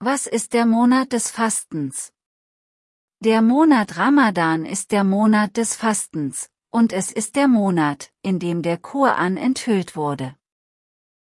Was ist der Monat des Fastens? Der Monat Ramadan ist der Monat des Fastens, und es ist der Monat, in dem der Koran enthüllt wurde.